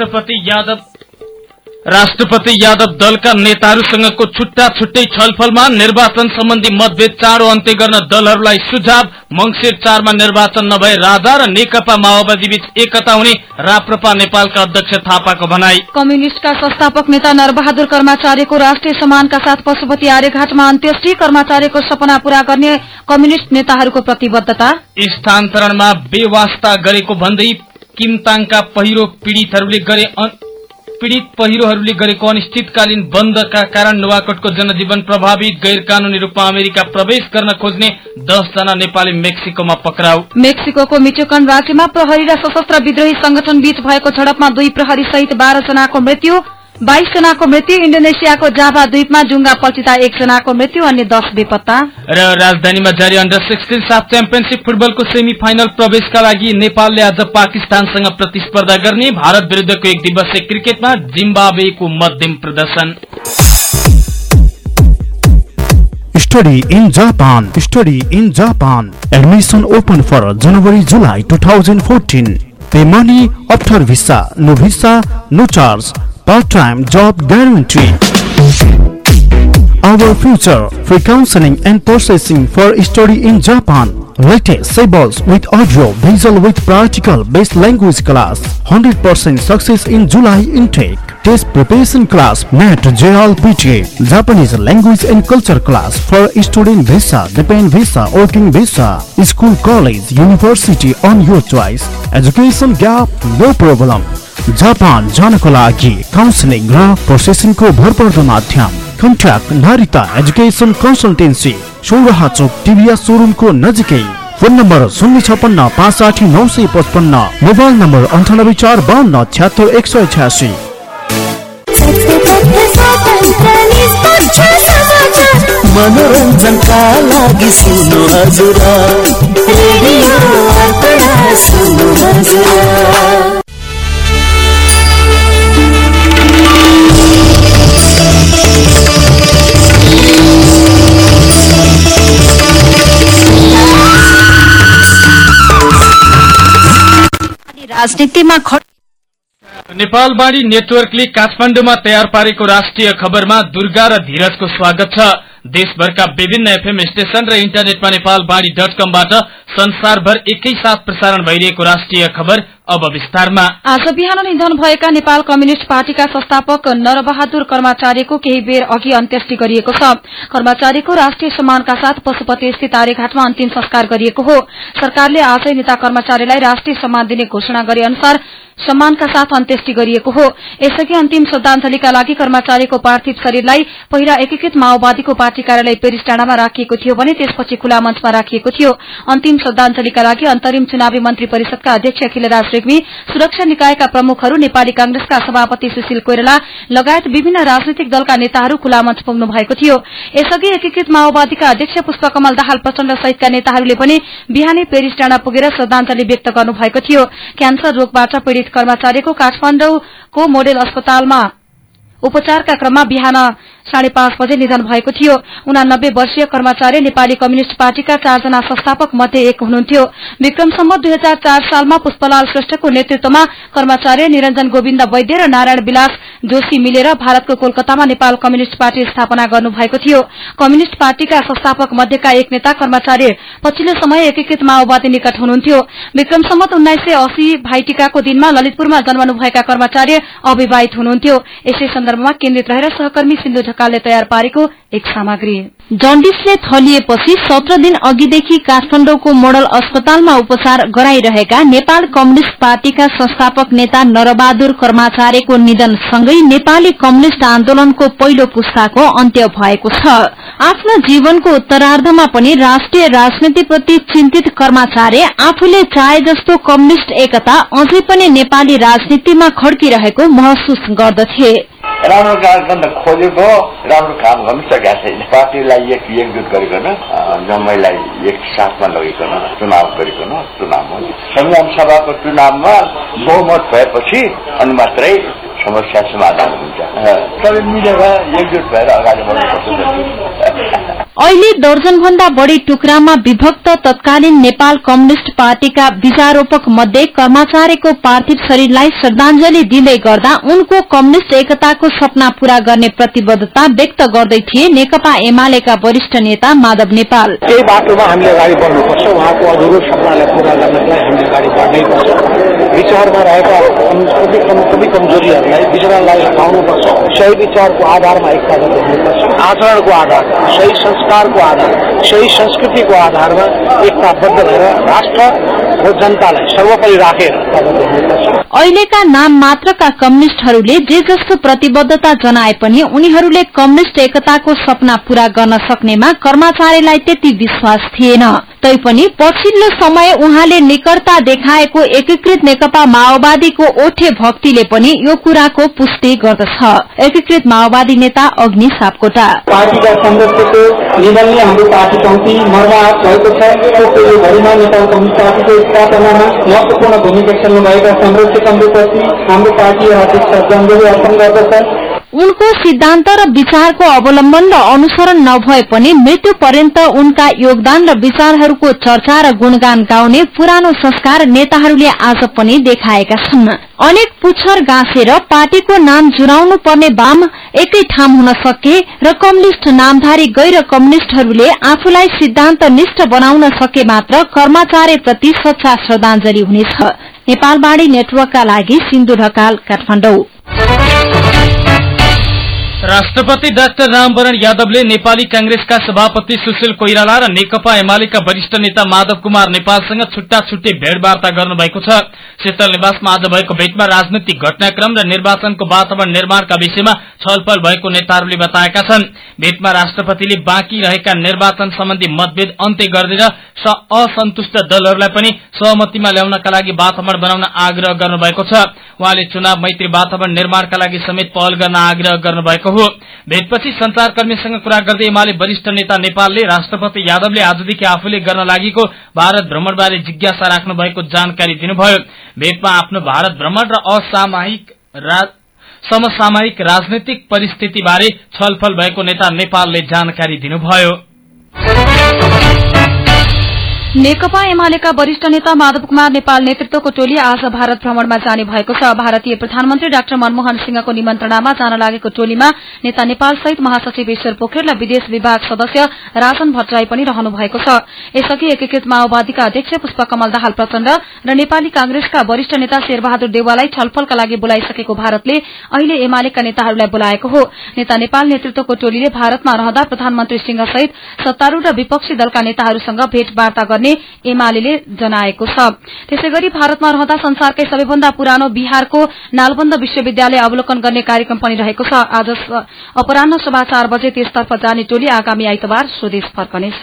राष्ट्रपति यादव राष्ट्रपति यादव दलका नेताहरूसँगको छुट्टा छुट्टै छलफलमा निर्वाचन सम्बन्धी मतभेद चाँडो अन्त्य गर्न दलहरूलाई सुझाव मंगिर चारमा निर्वाचन नभए राजा र नेकपा माओवादी बीच एकता हुने राप्रपा नेपालका अध्यक्ष थापाको भनाई। कम्युनिष्टका संस्थापक नेता नरबहादुर कर्माचार्यको राष्ट्रिय सम्मानका साथ पशुपति आर्यघाटमा अन्त्येष्टि कर्माचार्यको सपना पूरा गर्ने कम्युनिष्ट नेताहरूको प्रतिबद्धता। स्थानान्तरणमा बेवास्ता गरेको भन्दै किमताङका पहिरो पीड़ितहरूले गरे पीड़ित पहिरोहरूले गरेको अनिश्चितकालीन बन्दका कारण नुवाकोटको जनजीवन प्रभावित गैर कानूनी रूपमा अमेरिका प्रवेश गर्न खोज्ने दस जना नेपाली मेक्सिकोमा पक्राउ। मेक्सिको मिचोकन राज्यमा प्रहरी र सशस्त्र विद्रोही संगठन बीच भएको झडपमा दुई प्रहरी सहित बाह्र जनाको मृत्यु। बाइस जनाको मृत्यु इण्डोनेसियाको जाभा द्वीपमा जुङ्गा पल्टिँदा एक जनाको मृत्यु अन्य दस बेपत्ता र राजधानीमा जारी अन्डर सिक्सटिन साफ च्याम्पियनसिप फुटबलको सेमी फाइनल प्रवेशका लागि नेपालले आज पाकिस्तानसँग प्रतिस्पर्धा गर्ने भारत विरूद्धको एक दिवसीय क्रिकेटमा जिम्बावेको मध्यम प्रदर्शन Study in Japan. Study in Japan. Admission open for January July 2014. Pay money after visa. No visa, no charge. Part-time job guarantee. Our future free counseling and processing for study in Japan. Latest syllables with audio, visual with practical based language class. 100% success in July intake. Test preparation class, NET, JL, PTA, Japanese language and culture class for student visa, dependent visa, working visa, school, college, university on your choice. Education gap, no problem. Japan जानको लागि counselling र प्रोसेसिङको भरपर्दो माध्यम contact Narita education consultancy Sauraha चोक टिभिएस सोरुमको नजिकै। Phone number शून्य छपन्न पाँच साठी नौ सय पचपन्न मोबाइल नम्बर अन्ठानब्बे चार बाहन्न छ्यात्तर एक सय छ्यासी। मनोरञ्जनका लागि सुन्नु हजुर। राजनीतिमा खट नेपालवाणी नेटवर्कले काठमाडौँमा तयार पारेको राष्ट्रिय खबरमा दुर्गा र धीरजको स्वागत छ। देशभरका विभिन्न एफएम स्टेशन र इन्टरनेटमा नेपालवाणी डट कमबाट संसारभर एकैसाथ प्रसारण भइरहेको राष्ट्रिय खबर आज बिहान निधन भएका नेपाल कम्युनिष्ट पार्टीका संस्थापक नरबहादुर कर्माचार्यको केही बेर अघि अन्त्येष्टि गरिएको छ। कर्माचार्यको राष्ट्रिय सम्मानका साथ पशुपति स्थित आर्यघाटमा अन्तिम संस्कार गरिएको हो। सरकारले आजै नेता कर्मचारीलाई राष्ट्रिय सम्मान दिने घोषणा गरे अनुसार सम्मानका साथ अन्त्येष्टि गरिएको हो। यसअघि अन्तिम श्रद्धाञ्जलीका लागि कर्मचारीको पार्थिव शरीरलाई पहिला एकीकृत माओवादीको पार्टी कार्यालय पेरिस डाँडामा राखिएको थियो भने त्यसपछि खुला मञ्चमा राखिएको थियो। अन्तिम श्रद्धाञ्जलीका लागि अन्तरिम चुनावी मन्त्री परिषदका अध्यक्ष अखिलराज रेग्मी सुरक्षा निकायका प्रमुखहरू नेपाली कांग्रेसका सभापति सुशील कोइराला लगायत विभिन्न राजनैतिक दलका नेताहरू खुला मञ्च पुग्नु भएको थियो। यसअघि एकीकृत माओवादीका अध्यक्ष पुष्पकमल दाहाल प्रचण्ड सहितका नेताहरूले पनि बिहानै पेरिस डाँडा पुगेर श्रद्धाञ्जली व्यक्त गर्नु भएको थियो। क्यान्सर रोगबाट पीड़ित कर्मचारीको काठमाडौँको मोडेल अस्पतालमा उपचारका क्रममा बिहान साढे पाँच बजे निधन भएको थियो। उनानब्बे वर्षीय कर्मचारी नेपाली कम्युनिष्ट पार्टीका चारजना संस्थापक मध्ये एक हुनुहुन्थ्यो। विक्रमसम्म दुई हजार चार सालमा पुष्पलाल श्रेष्ठको नेतृत्वमा कर्मचारी निरञ्जन गोविन्द वैद्य र नारायण विलास जोशी मिलेर भारतको कोलकातामा नेपाल कम्युनिष्ट पार्टी स्थापना गर्नुभएको थियो। कम्युनिष्ट पार्टीका संस्थापक मध्येका एक नेता कर्मचारी पछिल्लो समय एकीकृत माओवादी निकट हुनुहुन्थ्यो। विक्रमसम्म उन्नाइस सय अस्सी भाइटिकाको दिनमा ललितपुरमा जन्मनुभएका कर्मचारी अविवाहित हुनुहुन्थ्यो। यसै सन्दर्भमा केन्द्रित रहेर सहकर्मी सिन्धु ढकालले तयार पारेको एक सामग्री। जन्डिसले थलिएपछि सत्र दिन अघिदेखि काठमाडौँको मोडल अस्पतालमा उपचार गराइरहेका नेपाल कम्युनिष्ट पार्टीका संस्थापक नेता नरबहादुर कर्माचार्यको निधनसँगै नेपाली कम्युनिष्ट आन्दोलनको पहिलो पुस्ताको अन्त्य भएको छ। आफ्नो जीवनको उत्तरार्धमा पनि राष्ट्रिय राजनीतिप्रति चिन्तित कर्माचार्य आफूले चाहे जस्तो कम्युनिष्ट एकता अझै पनि नेपाली राजनीतिमा खड्किरहेको महसुस गर्दथे। राम्रो त खोजेको राम्रो काम गर्नु सकेका छैन। पार्टीलाई एक एकजुट गरिकन जम्मैलाई एक साथमा लगिकन चुनाव गरिकन चुनाव हो। संविधान सभाको चुनावमा बहुमत भएपछि अनि मात्रै समस्या समाधान हुन्छ। सबै मिलेर एकजुट भएर अगाडि बढ्नुपर्छ। अहिले दर्जन भन्दा बढ़ी टुक्रामा विभक्त तत्कालीन नेपाल कम्युनिष्ट पार्टीका बीजारोपक मध्ये कर्मचारीको पार्थिव शरीरलाई श्रद्धांजलि दिँदै गर्दा उनको कम्युनिष्ट एकताको सपना पूरा गर्ने प्रतिबद्धता व्यक्त गर्दै थिए नेकपा एमालेका वरिष्ठ नेता माधव नेपाल। आधारमा एकता गर्दै हुनुपर्छ आचरणको आधार। सही संस्कारको आधार सही संस्कृतिको आधारमा एकताबद्ध भएर राष्ट्र र जनतालाई सर्वोपरि राखेर अहिलेका नाम मात्रका कम्युनिष्टहरूले जे जस्तो प्रतिबद्धता जनाए पनि उनीहरूले कम्युनिष्ट एकताको सपना पूरा गर्न सक्नेमा कर्मचारीलाई त्यति विश्वास थिएन। तैपनि पछिल्लो समय उहाँले निकटता देखाएको एकीकृत नेकपा माओवादीको ओठे भक्तिले पनि यो कुराको पुष्टि गर्दछ। एकीकृत माओवादी नेता अग्नि सापकोटा। पार्टीका सदस्यको निधनले हाम्रो पार्टी कम्ती मर्माहत भएको छ। त्यसैले भरिमा नेपाल कम्युनिस्ट पार्टीको स्थापनामा महत्वपूर्ण भूमिका खेल्नुभएका संरक्षकहरूप्रति हाम्रो पार्टी हार्दिक श्रद्धाञ्जली अर्पण गर्दछ। उनको सिद्धान्त र विचारको अवलम्बन र अनुसरण नभए पनि मृत्यु पर्यन्त उनका योगदान र विचारहरूको चर्चा र गुणगान गाउने पुरानो संस्कार नेताहरूले आज पनि देखाएका छन्। अनेक पुच्छर गाँसेर पार्टीको नाम जुराउनु पर्ने वाम एकै ठाम हुन सके र कम्युनिष्ट नामधारी गैर कम्युनिष्टहरूले आफूलाई सिद्धान्त निष्ठ बनाउन सके मात्र कर्मचारी प्रति सच्चा श्रद्धांजलि हुनेछ। नेपालवाणी नेटवर्कका लागि सिन्धु ढकाल काठमाडौँ। राष्ट्रपति डाक्टर रामवरण यादवले नेपाली कांग्रेसका सभापति सुशील कोइराला र नेकपा एमालेका वरिष्ठ नेता माधव कुमार नेपालसँग छुट्टा छुट्टै भेटवार्ता गर्नुभएको छ। शीतल निवासमा आज भएको भेटमा राजनैतिक घटनाक्रम र निर्वाचनको वातावरण निर्माणका विषयमा छलफल भएको नेताहरूले बताएका छन्। भेटमा राष्ट्रपतिले बाँकी रहेका निर्वाचन सम्बन्धी मतभेद अन्त्य गरिदिएर असन्तुष्ट दलहरूलाई पनि सहमतिमा ल्याउनका लागि वातावरण बनाउन आग्रह गर्नुभएको छ। उहाँले चुनाव मैत्री वातावरण निर्माणका लागि समेत पहल गर्न आग्रह गर्नुभएको हो। भेटपछि संचारकर्मीसँग कुरा गर्दै एमाले वरिष्ठ नेता नेपालले राष्ट्रपति यादवले आजदेखि आफूले गर्न लागेको भारत भ्रमणबारे जिज्ञासा राख्नु भएको जानकारी दिनुभयो। भेटमा आफ्नो भारत भ्रमण र असामयिक समसामयिक राजनैतिक परिस्थितिबारे छलफल भएको नेता नेपालले जानकारी दिनुभयो। नेकपा एमालेका वरिष्ठ नेता माधव कुमार नेपाल नेतृत्वको टोली आज भारत भ्रमणमा जाने भएको छ। भारतीय प्रधानमन्त्री डाक्टर मनमोहन सिंहको निमन्त्रणामा जान लागेको टोलीमा नेता नेपाल सहित महासचिव ईश्वर पोखरेल र विदेश विभाग सदस्य राजन भट्टराई पनि रहनु भएको छ। यसअघि एकीकृत माओवादीका अध्यक्ष पुष्पकमल दाहाल प्रचण्ड र नेपाली कांग्रेसका वरिष्ठ नेता शेरबहादुर देवालाई छलफलका लागि बोलाइसकेको भारतले अहिले एमालेका नेताहरूलाई बोलाएको हो। नेता नेपाल नेतृत्वको टोलीले भारतमा रहँदा प्रधानमन्त्री सिंह सहित सत्तारूढ़ र विपक्षी दलका नेताहरूसँग भेटवार्ता गर्ने एमाले जनाएको छ। त्यसै गरी भारतमा रहँदा संसारकै सबैभन्दा पुरानो बिहारको नालबन्द विश्वविद्यालय अवलोकन गर्ने कार्यक्रम पनि रहेको छ। आज अपराह सभा चार बजे त्यसतर्फ जाने टोली आगामी आइतबार स्वदेश फर्कनेछ।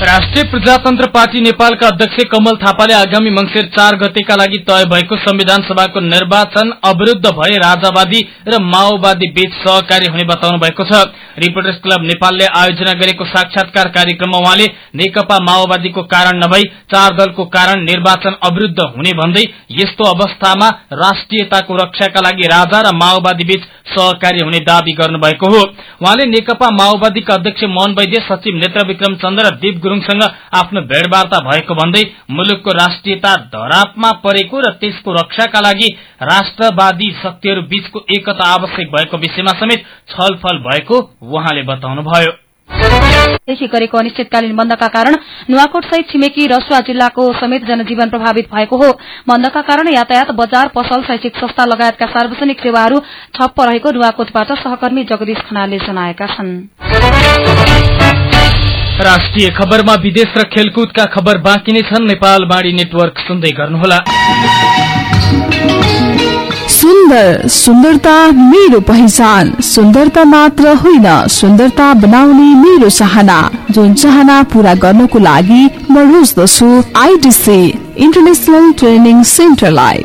राष्ट्रिय प्रजातन्त्र पार्टी नेपालका अध्यक्ष कमल थापाले आगामी मंगिर चार गतेका लागि तय भएको संविधान सभाको निर्वाचन अवरूद्ध भए राजावादी र माओवादी बीच सहकारी हुने बताउनु भएको छ। रिपोर्टर्स क्लब नेपालले आयोजना गरेको साक्षात्कार कार्यक्रममा उहाँले नेकपा माओवादीको कारण नभई चार दलको कारण निर्वाचन अवरूद्ध हुने भन्दै यस्तो अवस्थामा राष्ट्रियताको रक्षाका लागि राजा र माओवादी बीच सहकारी हुने दावी गर्नुभएको हो। उहाँले नेकपा माओवादीका अध्यक्ष मोहन वैद्य सचिव नेत्र विक्रम चन्द र दीप गुरूङसँग आफ्नो भेड़वार्ता भएको भन्दै मुलुकको राष्ट्रियता धरापमा परेको र त्यसको रक्षाका लागि राष्ट्रवादी शक्तिहरू बीचको एकता आवश्यक भएको विषयमा समेत छलफल भएको उहाँले बताउनुभयो। देखि गरेको अनिश्चितकालीन बन्दका कारण नुवाकोट सहित छिमेकी रसुवा जिल्लाको समेत जनजीवन प्रभावित भएको हो। बन्दका कारण यातायात बजार पसल शैक्षिक संस्था लगायतका सार्वजनिक सेवाहरू ठप्प रहेको नुवाकोटबाट सहकर्मी जगदीश खनालले जनाएका छन्। राष्ट्रिय खबरमा विदेश र खेलकुदका खबर बाँकी नै छन्। नेपाल बाणी नेटवर्क सुन्दै गर्नुहोला। सुन्दर सुन्दरता मेरो पहिचान। सुन्दरता मात्र होइन सुन्दरता बनाउने मेरो चाहना। जुन चाहना पूरा गर्नको लागि म रोज्दछु IDC international training सेन्टरलाई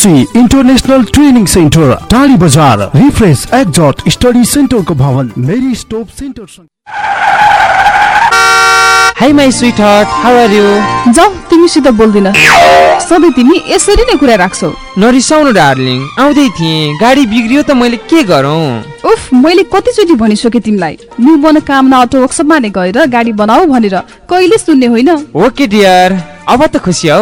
ITC international training centre टाढी बजार रिफ्रेस एक्जट स्टडी सेन्टरको भवन Marie Stopes centre hi my sweetheart how are you जाऊ तिमीसित बोल्दिन। सधैँ तिमी यसरी नै कुरा राख्छौ। नरिसाउनु डार्लिङ आउँदै थिएँ। गाडी बिग्रियो त मैले के गरौँ? उफ मैले कतिचोटि भनिसकेँ तिमीलाई। न्यु मनोकामना अटो वर्कसपमा नै गएर गाडी बनाऊ भनेर। कहिले सुन्ने होइन? ओके डियर अब त खुसी हौ।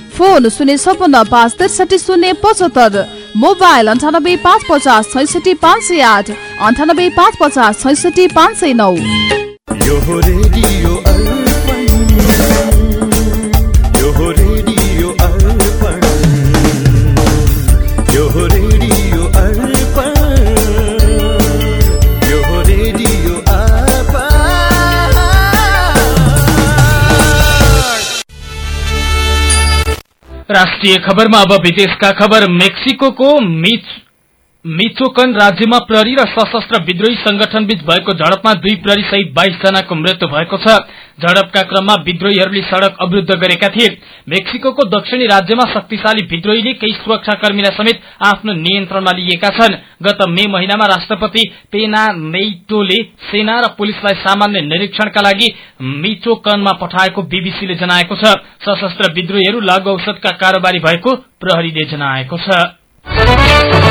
फोन शून्य छपन्न पाँच त्रिसठी शून्य पचहत्तर मोबाइल अन्ठानब्बे पाँच पचास छैसठी पाँच सय आठ अन्ठानब्बे पाँच पचास छैसठी पाँच सय नौ। राष्ट्रिय खबरमा अब विदेशका खबर मेक्सिको मिच मिचोकन राज्यमा प्रहरी र सशस्त्र विद्रोही संगठन बीच भएको झडपमा दुई प्रहरी सहित बाइस जनाको मृत्यु भएको छ। झडपका क्रममा विद्रोहीहरूले सड़क अवरूद्ध गरेका थिए। मेक्सिको दक्षिणी राज्यमा शक्तिशाली विद्रोहीले केही सुरक्षाकर्मीलाई समेत आफ्नो नियन्त्रणमा लिएका छन्। गत मे महिनामा राष्ट्रपति पेना नेइटोले सेना र पुलिसलाई सामान्य निरीक्षणका लागि मिचोकनमा पठाएको बीबीसीले जनाएको छ। सशस्त्र विद्रोहीहरू लघु औषधका कारोबारी भएको प्रहरीले जनाएको छ।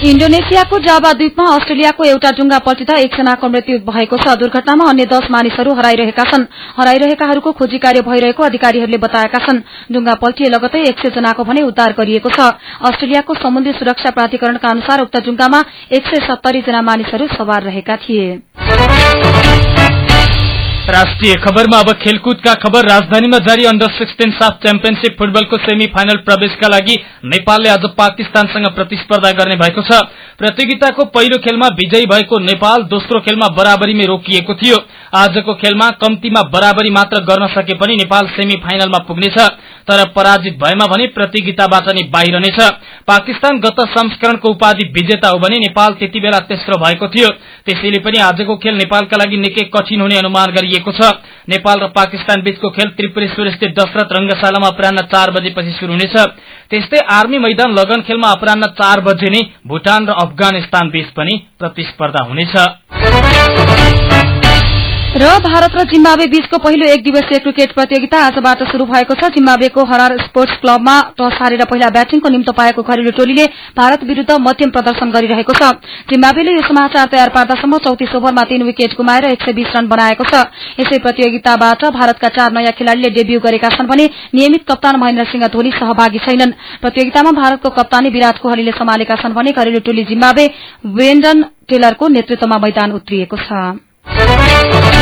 इण्डोनेसियाको जावा द्वीपमा अस्ट्रेलियाको एउटा डुङ्गा पल्टिँदा एकजनाको मृत्यु भएको छ। दुर्घटनामा अन्य दश मानिसहरू हराइरहेका छन्। हराइरहेकाहरूको खोजी कार्य भइरहेको अधिकारीहरूले बताएका छन्। डुङ्गा पल्टिए लगतै एक सय जनाको भने उद्धार गरिएको छ। अस्ट्रेलियाको समुद्री सुरक्षा प्राधिकरणका अनुसार उक्त डुङ्गामा एक सय सत्तरी जना मानिसहरू सवार रहेका थिए। राष्ट्रिय खबरमा अब खेलकुदका खबर। राजधानीमा जारी अन्डर सिक्सटिन साफ च्याम्पियनशीप फुटबलको सेमी फाइनल प्रवेशका लागि नेपालले आज पाकिस्तानसँग प्रतिस्पर्धा गर्ने भएको छ। प्रतियोगिताको पहिलो खेलमा विजयी भएको नेपाल दोस्रो खेलमा बराबरीमै रोकिएको थियो। आजको खेलमा कम्तीमा बराबरी मात्र गर्न सके पनि नेपाल सेमी फाइनलमा पुग्नेछ। तर पराजित भएमा भने प्रतियोगिताबाट नै पाकिस्तान गत संस्करणको उपाधि विजेता हो भने नेपाल त्यति बेला तेस्रो भएको थियो। त्यसैले पनि आजको खेल नेपालका लागि निकै कठिन हुने अनुमान गरिएको छ। नेपाल र पाकिस्तान बीचको खेल त्रिपुरेश्वर स्थित दशरथ रंगशालामा अपरान्न चार बजेपछि शुरू हुनेछ। त्यस्तै आर्मी मैदान लगन खेलमा अपरान्न चार बजे नै भूटान र अफगानिस्तान बीच पनि प्रतिस्पर्धा हुनेछ। र भारत र जिम्बावे बीचको पहिलो एक दिवसीय क्रिकेट प्रतियोगिता आजबाट शुरू भएको छ। जिम्बावेको हरार स्पोर्ट्स क्लबमा टस हारेर पहिला ब्याटिङको निम्तो पाएको घरेलु टोलीले भारत विरूद्ध मध्यम प्रदर्शन गरिरहेको छ। जिम्बावेले यो समाचार तयार पार्दासम्म चौतिस ओभरमा तीन विकेट गुमाएर एक रन बनाएको छ। यसै प्रतियोगिताबाट भारतका चार नयाँ खेलाड़ीले डेब्यू गरेका छन् भने नियमित कप्तान महेन्द्र सिंह धोनी सहभागी छैनन्। प्रतियोगितामा भारतको कप्तानी विराट कोहलीले सम्हालेका छन् भने घरेलु टोली जिम्बावे वेन्डन टेलरको नेतृत्वमा मैदान उत्रिएको छ।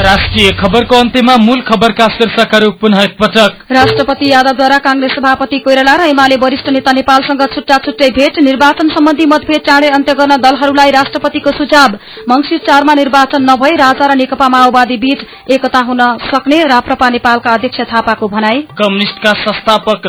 राष्ट्रिय खबरको अन्त्यमा मूल खबरका शीर्षकहरू पुनः एकपटक। राष्ट्रपति यादवद्वारा कांग्रेस सभापति कोइराला र एमाले वरिष्ठ नेता नेपालसँग छुट्टा छुट्टै भेट निर्वाचन सम्बन्धी मतभेद चाँडै अन्त्य गर्न दलहरूलाई राष्ट्रपतिको सुझाव। मंगिर चारमा निर्वाचन नभई राजा र नेकपा माओवादी बीच एकता हुन सक्ने राप्रपा नेपालका अध्यक्ष थापाको भनाई। कम्युनिष्टका संस्थापक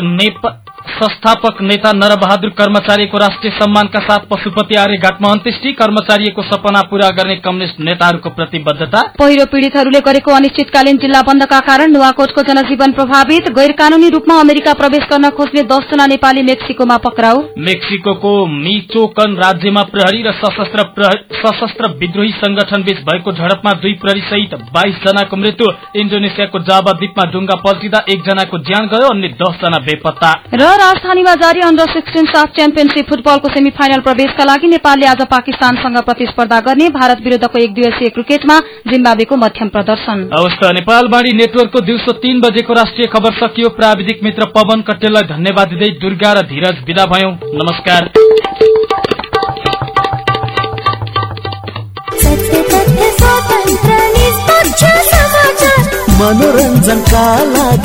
संस्थापक नेता नरबहादुर कर्मचारीको राष्ट्रिय सम्मानका साथ पशुपति आर्यघाटमा अन्त्येष्टि कर्मचारीको सपना पूरा गर्ने कम्युनिष्ट नेताहरूको प्रतिबद्धता। पहिरो पीड़ितहरूले गरेको अनिश्चितकालीन जिल्ला बन्दका कारण नुवाकोटको जनजीवन प्रभावित गैर कानूनी रूपमा अमेरिका प्रवेश गर्न खोज्ने दसजना नेपाली मेक्सिकोमा पक्राउ। मेक्सिको मिचोकन राज्यमा प्रहरी र सशस्त्र विद्रोही संगठन बीच भएको झडपमा दुई प्रहरी सहित बाइस जनाको मृत्यु। इण्डोनेसियाको जावा द्वीपमा डुङ्गा पल्टिँदा एकजनाको ज्यान गयो अन्य दसजना बेपत्ता। राजधानीमा जारी अन्डर सिक्सटिन साफ च्याम्पियनशीप फुटबलको सेमी फाइनल प्रवेशका लागि नेपालले आज पाकिस्तानसँग प्रतिस्पर्धा गर्ने भारत विरूद्धको एक दिवसीय क्रिकेटमा जिम्बावेको मध्यम प्रदर्शन। अवस्था नेपालवाणी नेटवर्कको दिउँसो तीन बजेको राष्ट्रिय खबर सकियो। प्राविधिक मित्र पवन कटेललाई धन्यवाद दिँदै दुर्गा र धीरज विदा भयौं। नमस्कार। मनोरञ्जनका लागि।